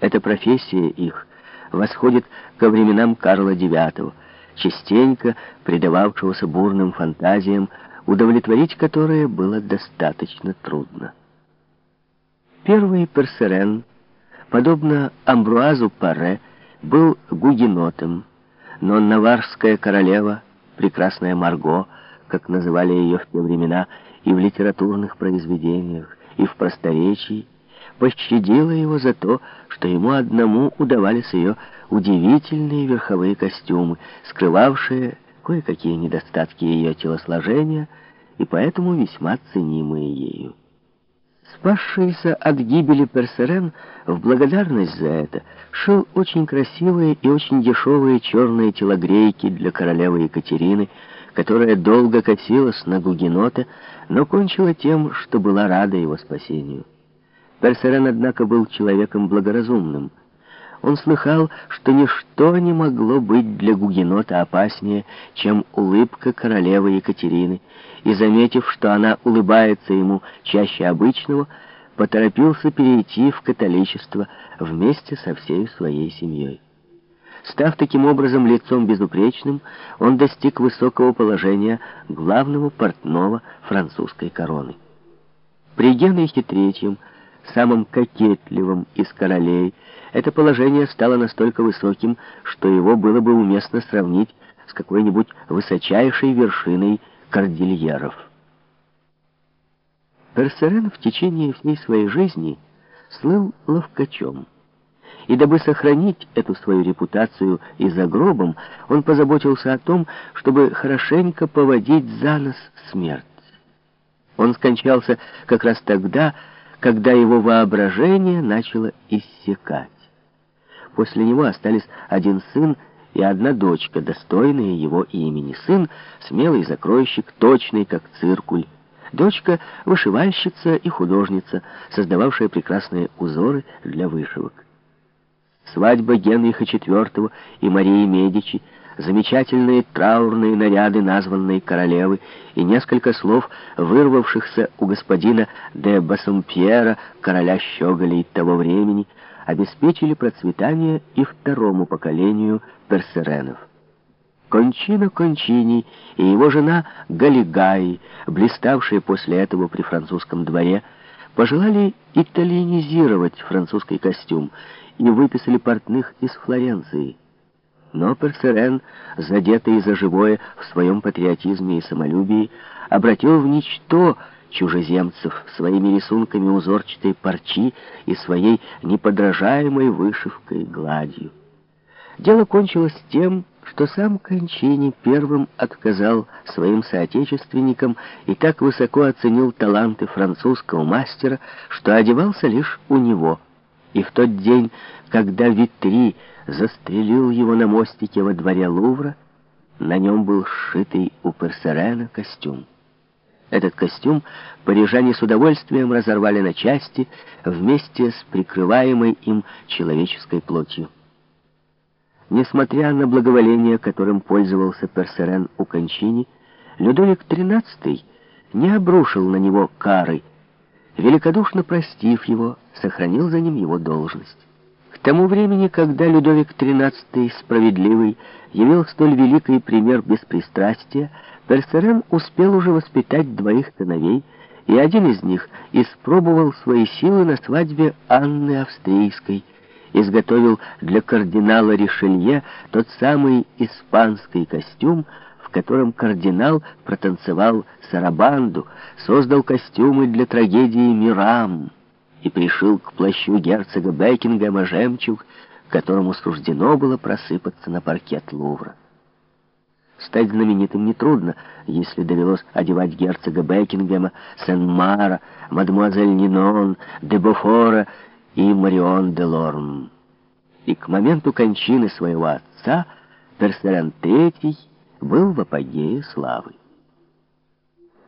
Эта профессия их восходит ко временам Карла IX, частенько предававшегося бурным фантазиям, удовлетворить которые было достаточно трудно. Первый Персерен, подобно Амбруазу Паре, был гугенотом, но наварская королева, прекрасная Марго, как называли ее в те времена и в литературных произведениях, и в просторечии, пощадила его за то, что ему одному удавались ее удивительные верховые костюмы, скрывавшие кое-какие недостатки ее телосложения и поэтому весьма ценимые ею. Спасшийся от гибели Персерен в благодарность за это шил очень красивые и очень дешевые черные телогрейки для королевы Екатерины, которая долго косилась на Гугенота, но кончила тем, что была рада его спасению. Персерен, однако, был человеком благоразумным. Он слыхал, что ничто не могло быть для Гугенота опаснее, чем улыбка королевы Екатерины, и, заметив, что она улыбается ему чаще обычного, поторопился перейти в католичество вместе со всей своей семьей. Став таким образом лицом безупречным, он достиг высокого положения главного портного французской короны. При Генрихе III самым кокетливым из королей, это положение стало настолько высоким, что его было бы уместно сравнить с какой-нибудь высочайшей вершиной кордильеров. Персерен в течение всей своей жизни слыл ловкачом. И дабы сохранить эту свою репутацию и за гробом, он позаботился о том, чтобы хорошенько поводить за нос смерть. Он скончался как раз тогда, когда его воображение начало иссякать. После него остались один сын и одна дочка, достойные его имени. Сын — смелый закройщик, точный, как циркуль. Дочка — вышивальщица и художница, создававшая прекрасные узоры для вышивок. Свадьба Генриха IV и Марии Медичи — замечательные траурные наряды названной королевы и несколько слов, вырвавшихся у господина де Бассомпьера, короля щеголей того времени, обеспечили процветание и второму поколению персеренов. Кончино Кончини и его жена Галигаи, блиставшие после этого при французском дворе, пожелали итальянизировать французский костюм и выписали портных из Флоренции. Но Персерен, задетый за живое в своем патриотизме и самолюбии, обратил в ничто чужеземцев своими рисунками узорчатой парчи и своей неподражаемой вышивкой гладью. Дело кончилось тем, что сам Кончини первым отказал своим соотечественникам и так высоко оценил таланты французского мастера, что одевался лишь у него. И в тот день, когда Витри застрелил его на мостике во дворе Лувра, на нем был сшитый у Персерена костюм. Этот костюм парижане с удовольствием разорвали на части вместе с прикрываемой им человеческой плотью. Несмотря на благоволение, которым пользовался Персерен у Кончини, Людовик XIII не обрушил на него кары, великодушно простив его, сохранил за ним его должность. К тому времени, когда Людовик XIII, справедливый, явил столь великий пример беспристрастия, Персерен успел уже воспитать двоих сыновей, и один из них испробовал свои силы на свадьбе Анны Австрийской, изготовил для кардинала Ришелье тот самый испанский костюм, в котором кардинал протанцевал сарабанду, создал костюмы для трагедии «Мирам» и пришил к плащу герцога Бекингема жемчуг, которому суждено было просыпаться на паркет Лувра. Стать знаменитым нетрудно, если довелось одевать герцога Бекингема, Сен-Мара, мадемуазель Нинон, де Бофора и Марион де Лорм. И к моменту кончины своего отца Персерен III был в апогее славы.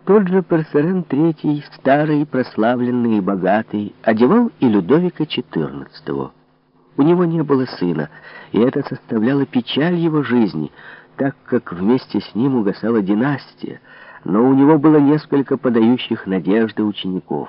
Тот же Персерен III, старый, прославленный и богатый, одевал и Людовика XIV. У него не было сына, и это составляло печаль его жизни, так как вместе с ним угасала династия, но у него было несколько подающих надежды учеников.